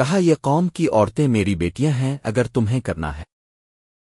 کہا یہ قوم کی عورتیں میری بیٹیاں ہیں اگر تمہیں کرنا ہے۔